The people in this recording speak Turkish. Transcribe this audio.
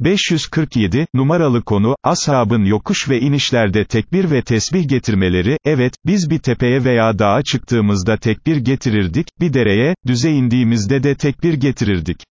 547, numaralı konu, ashabın yokuş ve inişlerde tekbir ve tesbih getirmeleri, evet, biz bir tepeye veya dağa çıktığımızda tekbir getirirdik, bir dereye, düze indiğimizde de tekbir getirirdik.